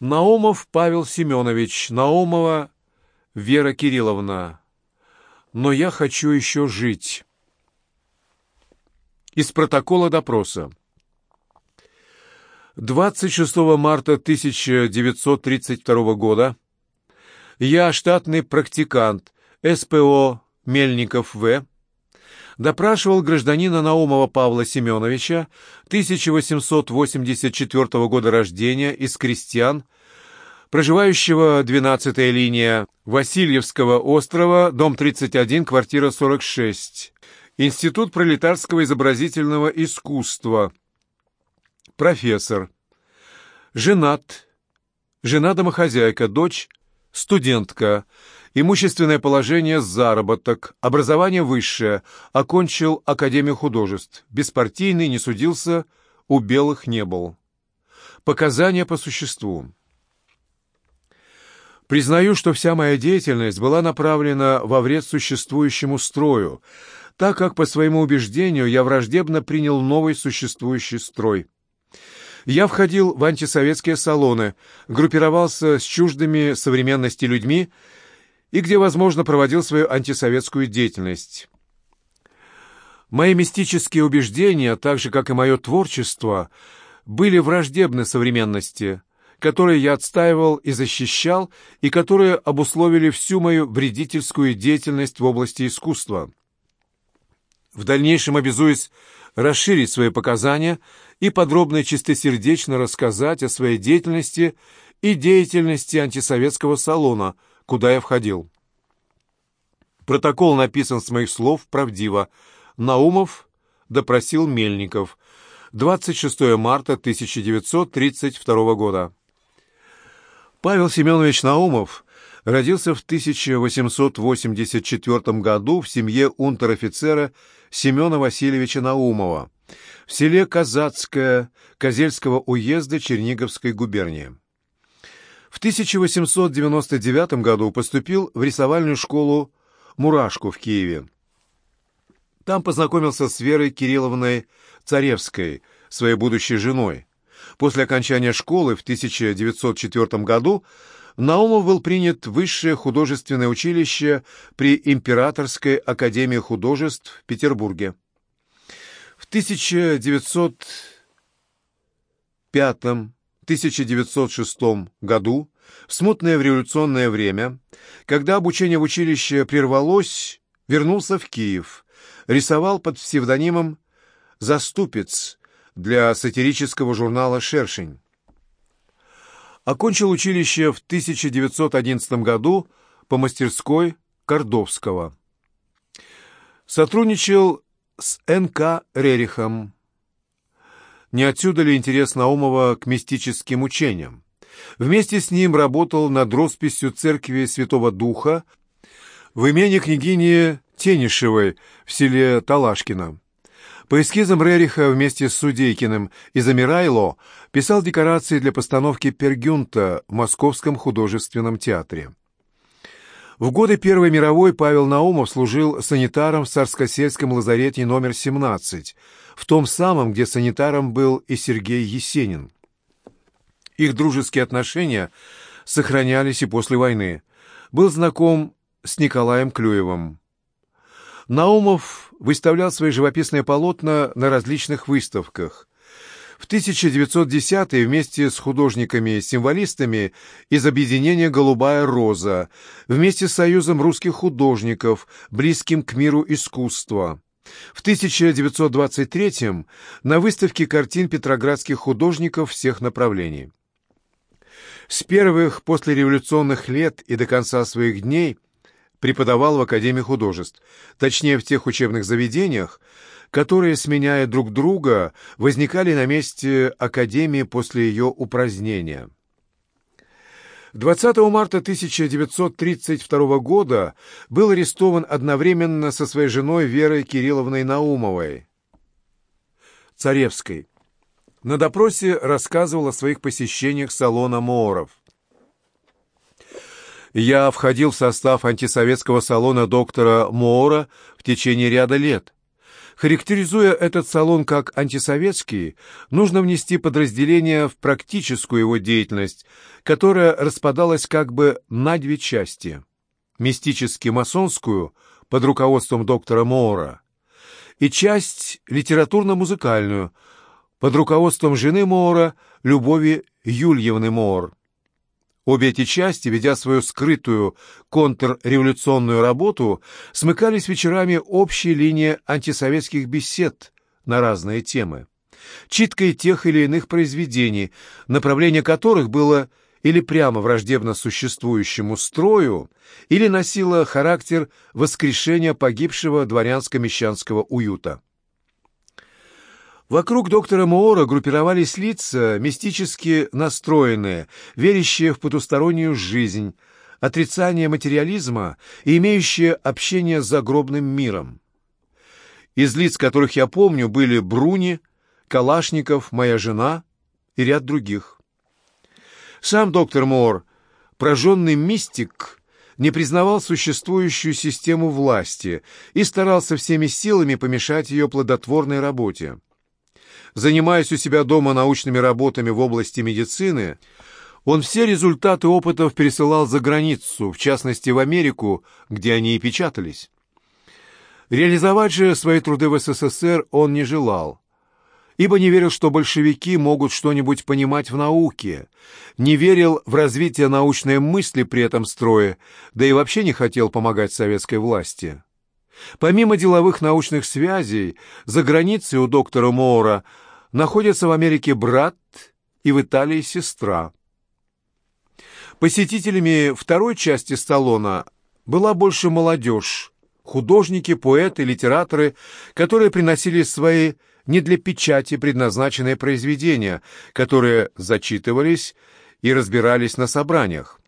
Наумов Павел Семенович, Наумова Вера Кирилловна. Но я хочу еще жить. Из протокола допроса. 26 марта 1932 года я, штатный практикант СПО Мельников В., допрашивал гражданина Наумова Павла Семеновича, 1884 года рождения, из крестьян, проживающего 12-я линия Васильевского острова, дом 31, квартира 46, Институт пролетарского изобразительного искусства, профессор, женат, жена-домохозяйка, дочь, студентка, имущественное положение, заработок, образование высшее, окончил Академию художеств, беспартийный, не судился, у белых не был. Показания по существу. Признаю, что вся моя деятельность была направлена во вред существующему строю, так как, по своему убеждению, я враждебно принял новый существующий строй. Я входил в антисоветские салоны, группировался с чуждыми современности людьми и где, возможно, проводил свою антисоветскую деятельность. Мои мистические убеждения, так же, как и мое творчество, были враждебны современности, которые я отстаивал и защищал, и которые обусловили всю мою вредительскую деятельность в области искусства. В дальнейшем обязуюсь расширить свои показания и подробно и чистосердечно рассказать о своей деятельности и деятельности антисоветского салона, куда я входил. Протокол написан с моих слов правдиво. Наумов допросил Мельников. 26 марта 1932 года. Павел Семенович Наумов родился в 1884 году в семье унтер-офицера Семена Васильевича Наумова в селе Казацкое Козельского уезда Черниговской губернии. В 1899 году поступил в рисовальную школу «Мурашку» в Киеве. Там познакомился с Верой Кирилловной Царевской, своей будущей женой. После окончания школы в 1904 году Наумов был принят в Высшее художественное училище при Императорской академии художеств в Петербурге. В 1905-1906 году, в смутное революционное время, когда обучение в училище прервалось, вернулся в Киев, рисовал под псевдонимом «Заступец» для сатирического журнала «Шершень». Окончил училище в 1911 году по мастерской Кордовского. Сотрудничал с Н.К. Рерихом. Не отсюда ли интерес Наумова к мистическим учениям? Вместе с ним работал над росписью церкви Святого Духа в имени княгини Тенишевой в селе Талашкино. По эскизам Рериха вместе с Судейкиным и Замирайло писал декорации для постановки Пергюнта в Московском художественном театре. В годы Первой мировой Павел Наумов служил санитаром в Царскосельском лазарете номер 17, в том самом, где санитаром был и Сергей Есенин. Их дружеские отношения сохранялись и после войны. Был знаком с Николаем Клюевым. Наумов выставлял свои живописные полотна на различных выставках. В 1910-е вместе с художниками-символистами из объединения «Голубая роза», вместе с Союзом русских художников, близким к миру искусства. В 1923-м на выставке картин петроградских художников всех направлений. С первых послереволюционных лет и до конца своих дней – преподавал в Академии художеств, точнее в тех учебных заведениях, которые, сменяя друг друга, возникали на месте Академии после ее упразднения. 20 марта 1932 года был арестован одновременно со своей женой Верой Кирилловной Наумовой, Царевской. На допросе рассказывал о своих посещениях салона Мооров. Я входил в состав антисоветского салона доктора Моора в течение ряда лет. Характеризуя этот салон как антисоветский, нужно внести подразделение в практическую его деятельность, которая распадалась как бы на две части. Мистически-масонскую, под руководством доктора Моора, и часть литературно-музыкальную, под руководством жены Моора, Любови Юльевны Моор. Обе эти части, ведя свою скрытую контрреволюционную работу, смыкались вечерами общей линии антисоветских бесед на разные темы, читкой тех или иных произведений, направление которых было или прямо враждебно существующему строю, или носило характер воскрешения погибшего дворянско-мещанского уюта. Вокруг доктора Моора группировались лица, мистически настроенные, верящие в потустороннюю жизнь, отрицание материализма и имеющие общение с загробным миром. Из лиц, которых я помню, были Бруни, Калашников, моя жена и ряд других. Сам доктор Моор, прожженный мистик, не признавал существующую систему власти и старался всеми силами помешать ее плодотворной работе. Занимаясь у себя дома научными работами в области медицины, он все результаты опытов пересылал за границу, в частности в Америку, где они и печатались. Реализовать же свои труды в СССР он не желал, ибо не верил, что большевики могут что-нибудь понимать в науке, не верил в развитие научной мысли при этом строе, да и вообще не хотел помогать советской власти. Помимо деловых научных связей, за границей у доктора Моора находятся в Америке брат и в Италии сестра. Посетителями второй части салона была больше молодежь, художники, поэты, литераторы, которые приносили свои не для печати предназначенные произведения, которые зачитывались и разбирались на собраниях.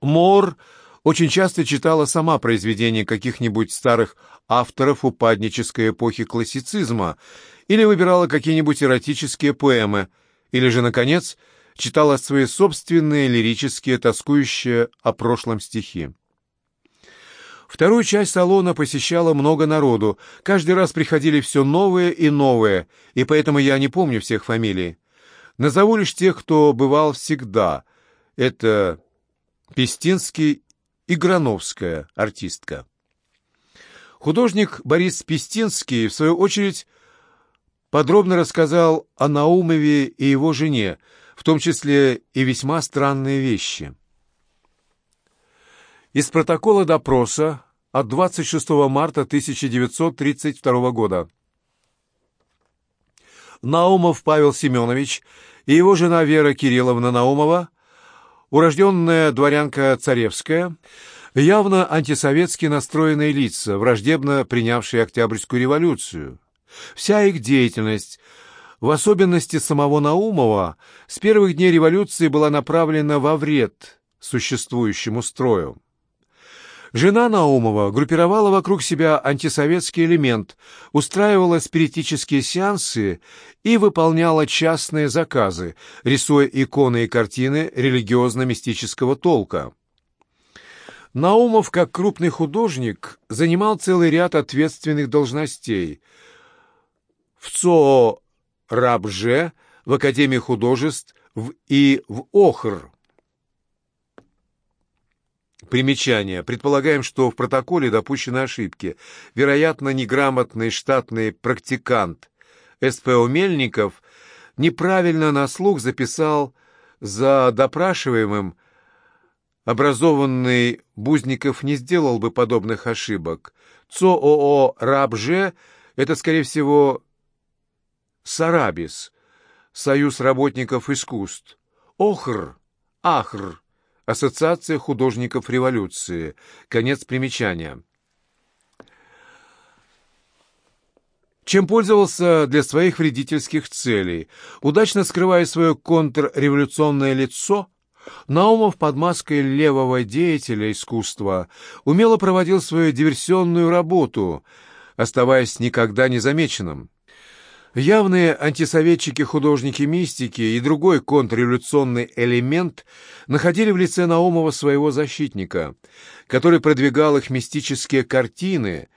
Мор очень часто читала сама произведения каких-нибудь старых авторов упаднической эпохи классицизма или выбирала какие-нибудь эротические поэмы, или же, наконец, читала свои собственные лирические, тоскующие о прошлом стихи. Вторую часть салона посещало много народу, каждый раз приходили все новые и новые, и поэтому я не помню всех фамилий. Назову лишь тех, кто бывал всегда. Это Пестинский и Грановская, артистка. Художник Борис Пестинский, в свою очередь, подробно рассказал о Наумове и его жене, в том числе и весьма странные вещи. Из протокола допроса от 26 марта 1932 года. Наумов Павел Семенович и его жена Вера Кирилловна Наумова, урожденная дворянка Царевская, явно антисоветски настроенные лица, враждебно принявшие Октябрьскую революцию. Вся их деятельность, в особенности самого Наумова, с первых дней революции была направлена во вред существующему строю. Жена Наумова группировала вокруг себя антисоветский элемент, устраивала спиритические сеансы и выполняла частные заказы, рисуя иконы и картины религиозно-мистического толка. Наумов, как крупный художник, занимал целый ряд ответственных должностей – в ЦОО «Рабже», в Академии художеств и в ОХР. Примечание. Предполагаем, что в протоколе допущены ошибки. Вероятно, неграмотный штатный практикант СПО Мельников неправильно на слух записал за допрашиваемым. Образованный Бузников не сделал бы подобных ошибок. ЦОО «Рабже» — это, скорее всего, Сарабис, Союз работников искусств, Охр, Ахр, Ассоциация художников революции. Конец примечания. чем пользовался для своих вредительских целей. Удачно скрывая свое контрреволюционное лицо, Наумов под маской левого деятеля искусства умело проводил свою диверсионную работу, оставаясь никогда незамеченным. Явные антисоветчики-художники-мистики и другой контрреволюционный элемент находили в лице Наумова своего защитника, который продвигал их мистические картины,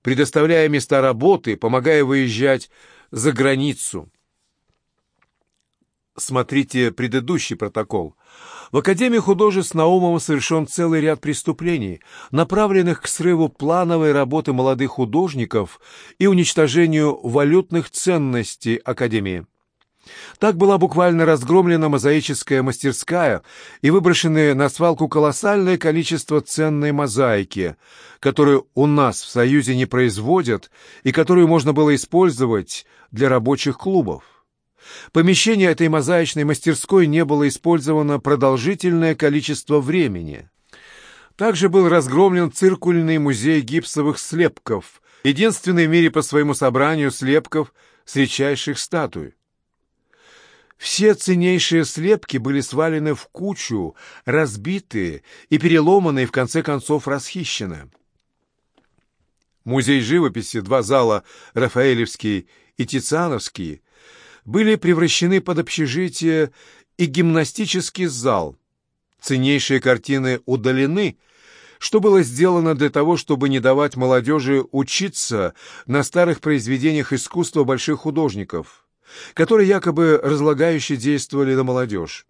предоставляя места работы, помогая выезжать за границу. Смотрите предыдущий протокол. В Академии художеств Наумова совершен целый ряд преступлений, направленных к срыву плановой работы молодых художников и уничтожению валютных ценностей Академии. Так была буквально разгромлена мозаическая мастерская и выброшены на свалку колоссальное количество ценной мозаики, которую у нас в Союзе не производят и которую можно было использовать для рабочих клубов. Помещение этой мозаичной мастерской не было использовано продолжительное количество времени. Также был разгромлен циркульный музей гипсовых слепков, единственный в мире по своему собранию слепков с редчайших статуй. Все ценнейшие слепки были свалены в кучу, разбиты и переломаны и в конце концов расхищены. Музей живописи, два зала, Рафаэлевский и Тициановский, были превращены под общежитие и гимнастический зал. Ценнейшие картины удалены, что было сделано для того, чтобы не давать молодежи учиться на старых произведениях искусства больших художников, которые якобы разлагающе действовали на молодежь.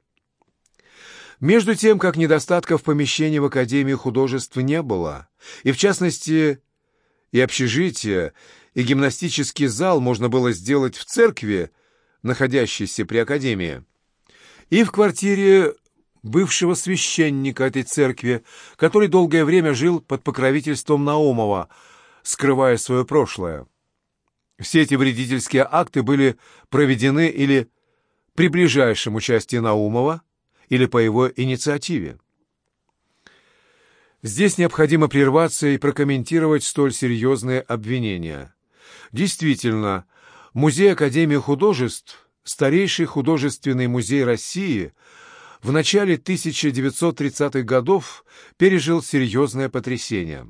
Между тем, как недостатков помещений в Академии художеств не было, и в частности и общежитие, и гимнастический зал можно было сделать в церкви, находящейся при Академии, и в квартире бывшего священника этой церкви, который долгое время жил под покровительством Наумова, скрывая свое прошлое. Все эти вредительские акты были проведены или при ближайшем участии Наумова, или по его инициативе. Здесь необходимо прерваться и прокомментировать столь серьезные обвинения. Действительно, Музей Академии художеств, старейший художественный музей России, в начале 1930-х годов пережил серьезное потрясение.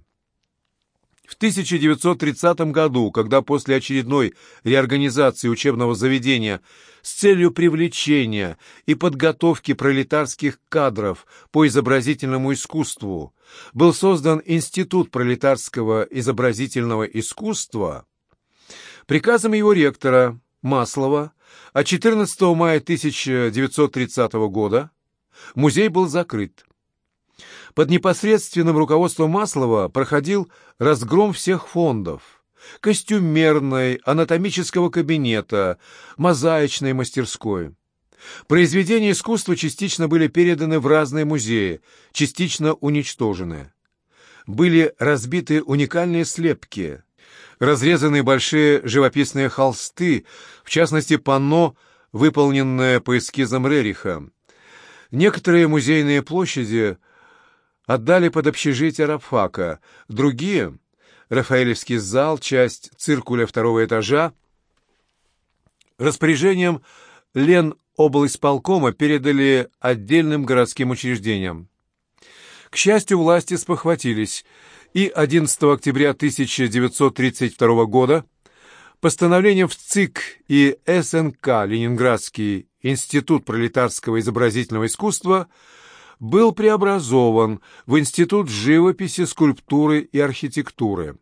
В 1930 году, когда после очередной реорганизации учебного заведения с целью привлечения и подготовки пролетарских кадров по изобразительному искусству был создан Институт пролетарского изобразительного искусства, Приказом его ректора Маслова от 14 мая 1930 года музей был закрыт. Под непосредственным руководством Маслова проходил разгром всех фондов – костюмерной, анатомического кабинета, мозаичной мастерской. Произведения искусства частично были переданы в разные музеи, частично уничтожены. Были разбиты уникальные слепки – разрезаны большие живописные холсты, в частности, панно, выполненное по эскизам Рериха. Некоторые музейные площади отдали под общежитие Рафака, другие — Рафаэлевский зал, часть циркуля второго этажа, распоряжением Лен облисполкома передали отдельным городским учреждениям. К счастью, власти спохватились — и 11 октября 1932 года постановлением в ЦИК и СНК Ленинградский институт пролетарского изобразительного искусства был преобразован в Институт живописи, скульптуры и архитектуры.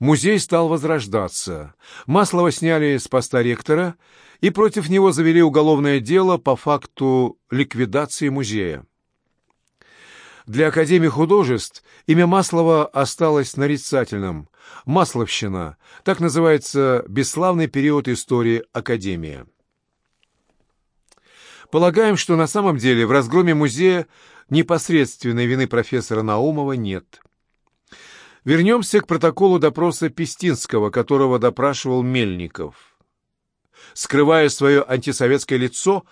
Музей стал возрождаться. Маслова сняли с поста ректора и против него завели уголовное дело по факту ликвидации музея. Для Академии художеств имя Маслова осталось нарицательным. Масловщина – так называется бесславный период истории Академии. Полагаем, что на самом деле в разгроме музея непосредственной вины профессора Наумова нет. Вернемся к протоколу допроса Пестинского, которого допрашивал Мельников. Скрывая свое антисоветское лицо,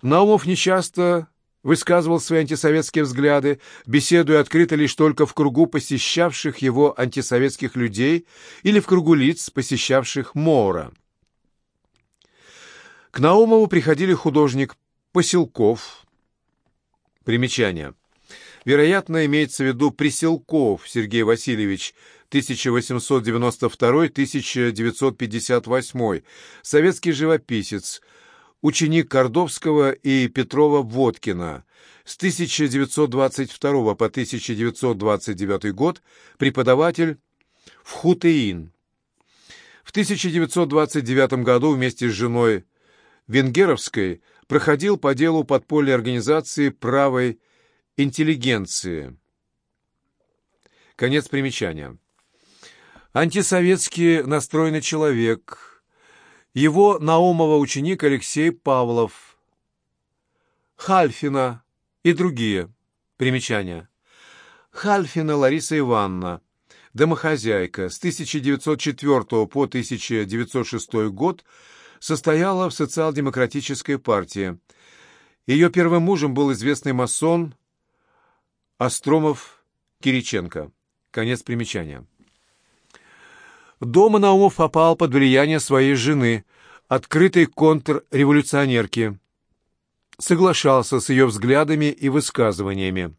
Наумов нечасто высказывал свои антисоветские взгляды, беседуя открыто лишь только в кругу посещавших его антисоветских людей или в кругу лиц, посещавших Мора. К Наумову приходили художник Поселков. Примечание. Вероятно, имеется в виду Приселков Сергей Васильевич, 1892-1958, советский живописец, ученик Кордовского и Петрова-Водкина, с 1922 по 1929 год преподаватель в Хутеин. В 1929 году вместе с женой Венгеровской проходил по делу подпольной организации правой интеллигенции. Конец примечания. Антисоветски настроенный человек. Его Наумова ученик Алексей Павлов. Хальфина и другие. Примечания. Хальфина Лариса Ивановна. Домохозяйка. С 1904 по 1906 год состояла в социал-демократической партии. Ее первым мужем был известный масон Остромов Кириченко. Конец примечания. Дома Наумов попал под влияние своей жены, открытой контрреволюционерки. Соглашался с ее взглядами и высказываниями.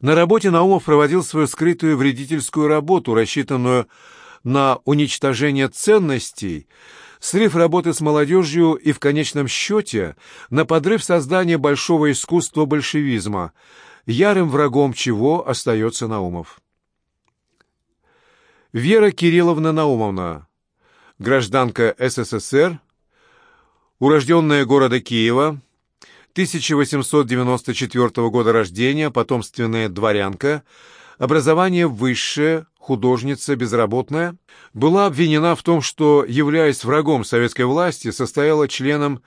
На работе Наумов проводил свою скрытую вредительскую работу, рассчитанную на уничтожение ценностей, срыв работы с молодежью и, в конечном счете, на подрыв создания большого искусства большевизма, ярым врагом чего остается Наумов. Вера Кирилловна Наумовна, гражданка СССР, урожденная города Киева, 1894 года рождения, потомственная дворянка, образование высшее, художница, безработная, была обвинена в том, что, являясь врагом советской власти, состояла членом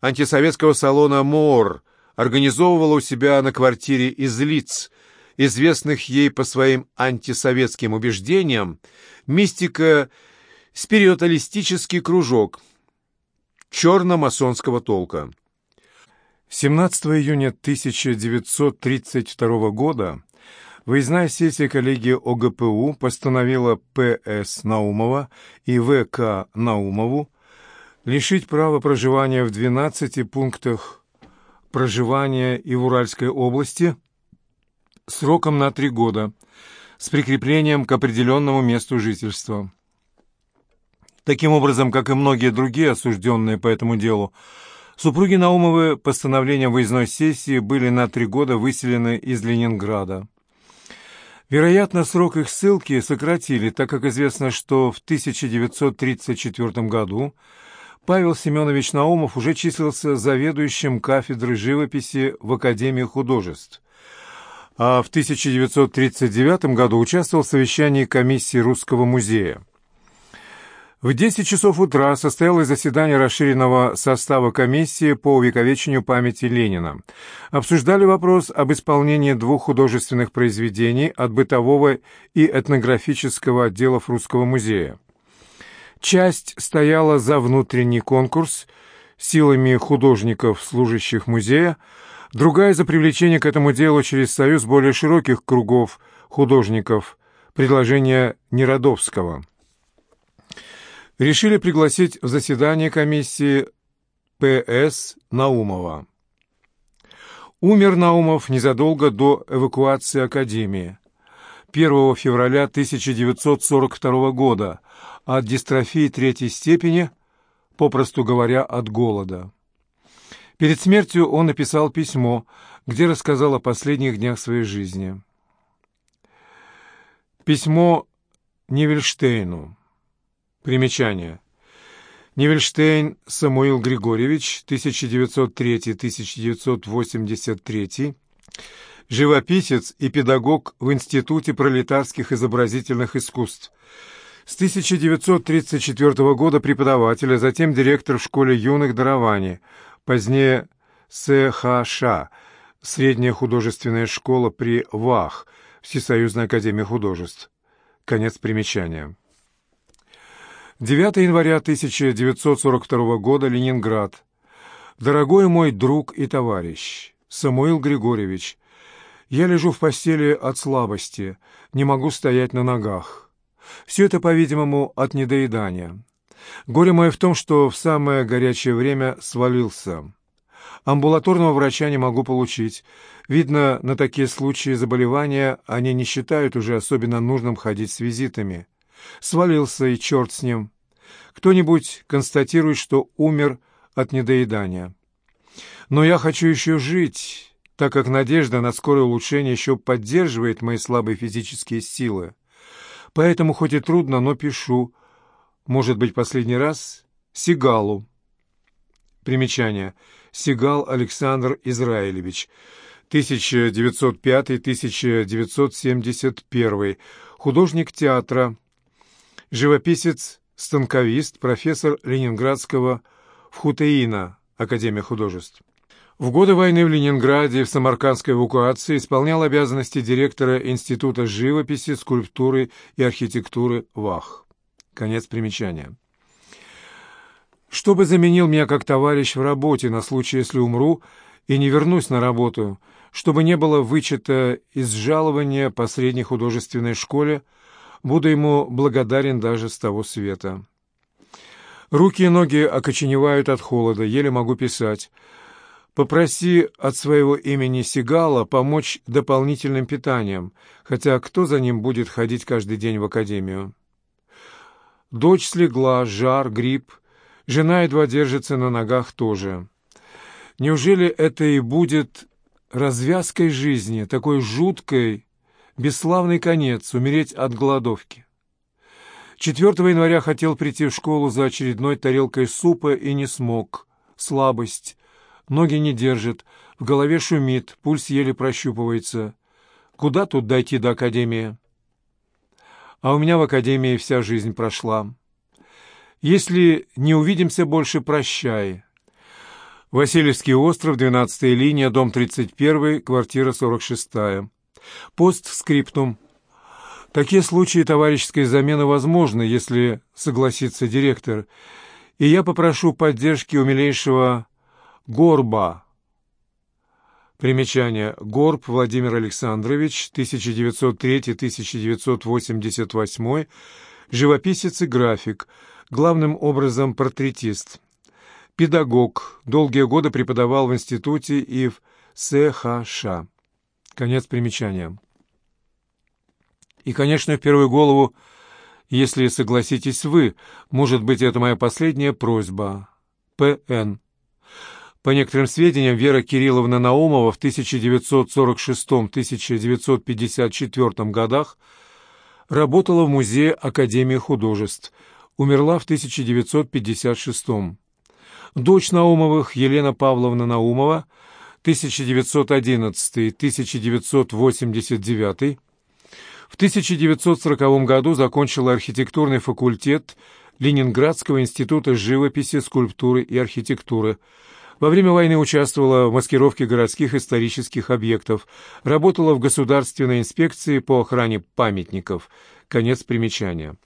антисоветского салона «МОР», организовывала у себя на квартире из лиц – известных ей по своим антисоветским убеждениям, мистика-спиритуалистический кружок черно-масонского толка. 17 июня 1932 года выездная сессия коллегии ОГПУ постановила П.С. Наумова и В.К. Наумову лишить права проживания в 12 пунктах проживания и в Уральской области – сроком на три года с прикреплением к определенному месту жительства. Таким образом, как и многие другие осужденные по этому делу, супруги Наумовы постановлением выездной сессии были на три года выселены из Ленинграда. Вероятно, срок их ссылки сократили, так как известно, что в 1934 году Павел Семенович Наумов уже числился заведующим кафедрой живописи в Академии художеств а в 1939 году участвовал в совещании комиссии Русского музея. В 10 часов утра состоялось заседание расширенного состава комиссии по увековечению памяти Ленина. Обсуждали вопрос об исполнении двух художественных произведений от бытового и этнографического отделов Русского музея. Часть стояла за внутренний конкурс силами художников, служащих музея, Другая за привлечение к этому делу через союз более широких кругов художников, предложение Неродовского. Решили пригласить в заседание комиссии П.С. Наумова. Умер Наумов незадолго до эвакуации Академии, 1 февраля 1942 года, от дистрофии третьей степени, попросту говоря, от голода. Перед смертью он написал письмо, где рассказал о последних днях своей жизни. Письмо Невельштейну. Примечание. Невельштейн Самуил Григорьевич, 1903-1983, живописец и педагог в Институте пролетарских изобразительных искусств. С 1934 года преподаватель, а затем директор в школе юных дарований, Позднее СХШ, Средняя художественная школа при ВАХ, Всесоюзная академия художеств. Конец примечания. 9 января 1942 года, Ленинград. Дорогой мой друг и товарищ, Самуил Григорьевич, я лежу в постели от слабости, не могу стоять на ногах. Все это, по-видимому, от недоедания. Горе мое в том, что в самое горячее время свалился. Амбулаторного врача не могу получить. Видно, на такие случаи заболевания они не считают уже особенно нужным ходить с визитами. Свалился, и черт с ним. Кто-нибудь констатирует, что умер от недоедания. Но я хочу еще жить, так как надежда на скорое улучшение еще поддерживает мои слабые физические силы. Поэтому, хоть и трудно, но пишу. Может быть, последний раз Сигалу. Примечание. Сигал Александр Израилевич. 1905-1971. Художник театра. Живописец-станковист, профессор Ленинградского Вхутеина, Академия художеств. В годы войны в Ленинграде в самаркандской эвакуации исполнял обязанности директора Института живописи, скульптуры и архитектуры ВАХ. Конец примечания. Чтобы заменил меня как товарищ в работе на случай, если умру и не вернусь на работу, чтобы не было вычета из жалования по средней художественной школе, буду ему благодарен даже с того света. Руки и ноги окоченевают от холода, еле могу писать. Попроси от своего имени Сигала помочь дополнительным питанием, хотя кто за ним будет ходить каждый день в академию? Дочь слегла, жар, грипп. Жена едва держится на ногах тоже. Неужели это и будет развязкой жизни, такой жуткой, бесславный конец, умереть от голодовки? 4 января хотел прийти в школу за очередной тарелкой супа и не смог. Слабость, ноги не держит, в голове шумит, пульс еле прощупывается. Куда тут дойти до академии? А у меня в академии вся жизнь прошла. Если не увидимся больше, прощай. Васильевский остров, 12-я линия, дом 31, квартира 46. Постскриптум. Такие случаи товарищеской замены возможны, если согласится директор, и я попрошу поддержки у милейшего Горба. Примечание. Горб Владимир Александрович, 1903-1988, живописец и график, главным образом портретист. Педагог, долгие годы преподавал в институте и в СХШ. Конец примечания. И, конечно, в первую голову, если согласитесь вы, может быть, это моя последняя просьба. П.Н. По некоторым сведениям, Вера Кирилловна Наумова в 1946-1954 годах работала в Музее Академии художеств, умерла в 1956 Дочь Наумовых, Елена Павловна Наумова, 1911-1989, в 1940 году закончила архитектурный факультет Ленинградского института живописи, скульптуры и архитектуры – во время войны участвовала в маскировке городских исторических объектов, работала в Государственной инспекции по охране памятников. Конец примечания.